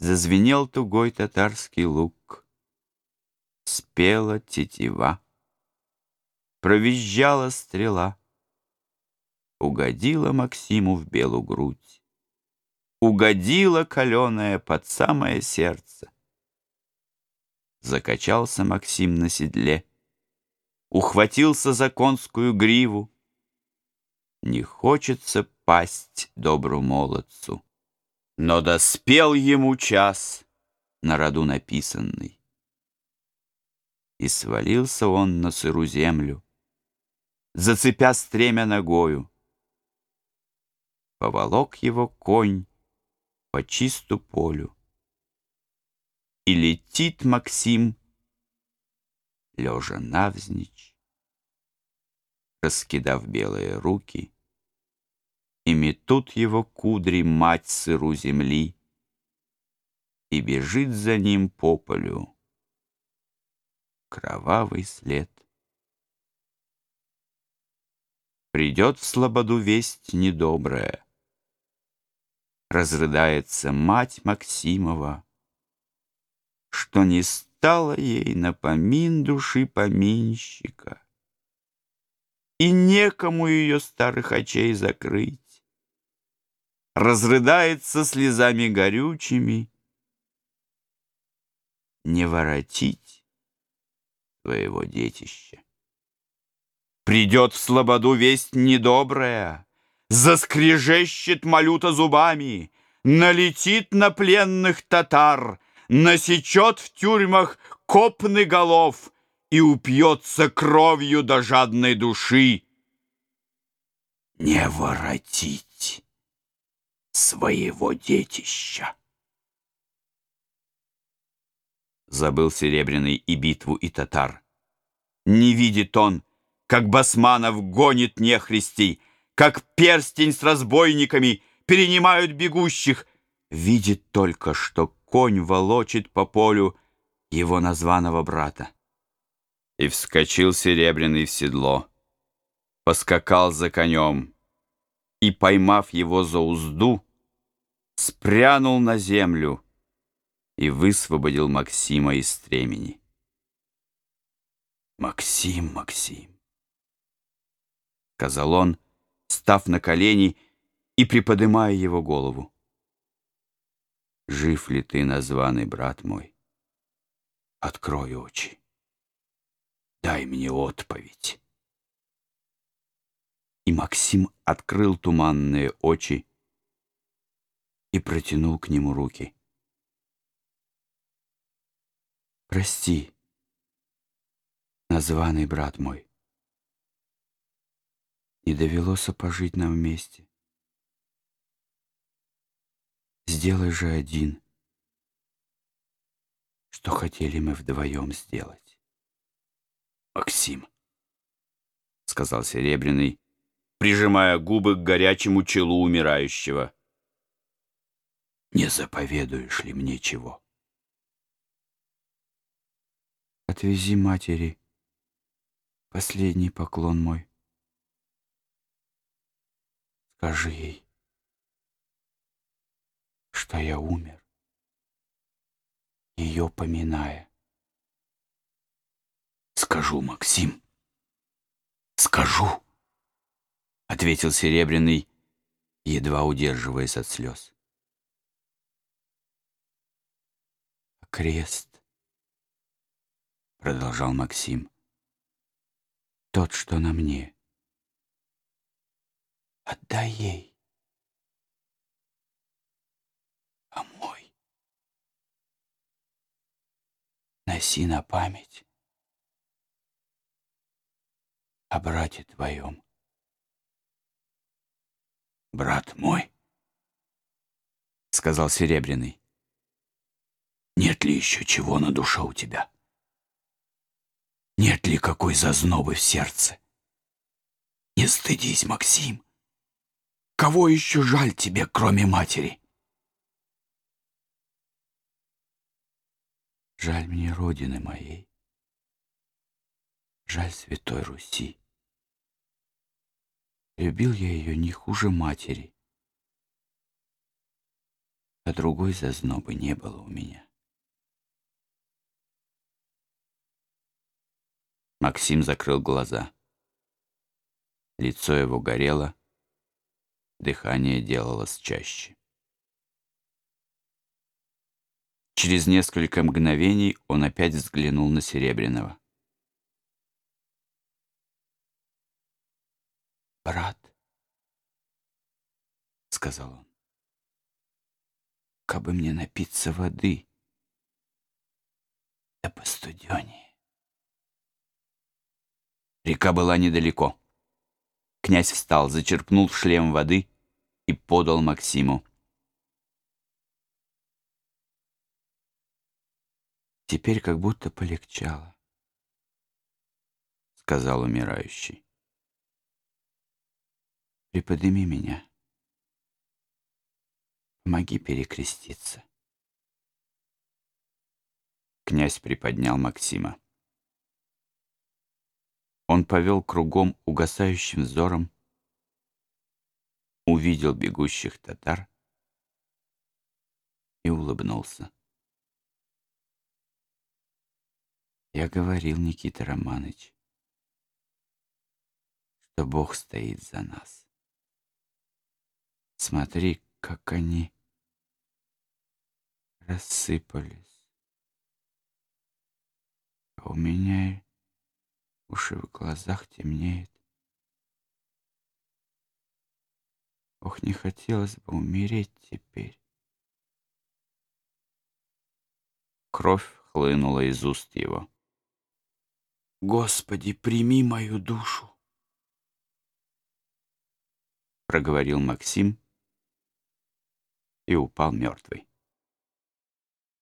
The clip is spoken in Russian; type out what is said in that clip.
Зазвенел тугой татарский лук, Спела тетива, Провизжала стрела, Угодила Максиму в белую грудь, Угодила каленая под самое сердце. Закачался Максим на седле, Ухватился за конскую гриву. Не хочется пасть добру молодцу. Но доспел ему час, на роду написанный. И свалился он на сыру землю, Зацепя стремя ногою. Поволок его конь по чисту полю. И летит Максим, лежа навзничь, Раскидав белые руки, И метут его кудри мать сыру земли, И бежит за ним по полю Кровавый след. Придет в слободу весть недобрая, Разрыдается мать Максимова, Что не стало ей напомин души поминщика, И некому ее старых очей закрыть. Разрыдается слезами горючими, Не воротить своего детища. Придет в слободу весть недобрая, Заскрежещет малюта зубами, Налетит на пленных татар, Насечет в тюрьмах копны голов И упьется кровью до жадной души. Не воротить своего детища. Забыл Серебряный и битву, и татар. Не видит он, как Басманов гонит нехристей, как перстень с разбойниками перенимают бегущих, видит только, что конь волочит по полю его названного брата. И вскочил Серебряный в седло, поскакал за конем и, поймав его за узду, спрянул на землю и высвободил Максима из стремени. «Максим, Максим!» — сказал он, — став на колени и приподнимая его голову. Жив ли ты, названный брат мой? Открой очи. Дай мне отповедь. И Максим открыл туманные очи и протянул к нему руки. Прости, названный брат мой. Не довелось пожить нам вместе. Сделай же один, что хотели мы вдвоем сделать. Максим, — сказал Серебряный, прижимая губы к горячему челу умирающего. Не заповедуешь ли мне чего? Отвези матери последний поклон мой. Скажи ей, что я умер, ее поминая. Скажу, Максим, скажу, ответил Серебряный, едва удерживаясь от слез. Крест, продолжал Максим, тот, что на мне. Отдай ей. А мой носи на память о брате твоем. Брат мой, сказал Серебряный, нет ли еще чего на душе у тебя? Нет ли какой зазнобы в сердце? Не стыдись, Максим. Кого еще жаль тебе, кроме матери? Жаль мне родины моей. Жаль Святой Руси. Любил я ее не хуже матери. а другой зазнобы не было у меня. Максим закрыл глаза. Лицо его горело, дыхание делалось чаще. Через несколько мгновений он опять взглянул на Серебряного. «Брат», — сказал он, — «кабы мне напиться воды, да постуденее». Река была недалеко. Князь встал, зачерпнул шлем воды и подал Максиму. Теперь как будто полегчало, сказал умирающий. Приподними меня. Помоги перекреститься. Князь приподнял Максима. Он повел кругом угасающим взором, увидел бегущих татар и улыбнулся. Я говорил, Никита Романович, что Бог стоит за нас. Смотри, как они рассыпались. А у меня уши в глазах темнеет. Ох, не хотелось бы умереть теперь. Кровь хлынула из уст его. Господи, прими мою душу, проговорил Максим и упал мертвый.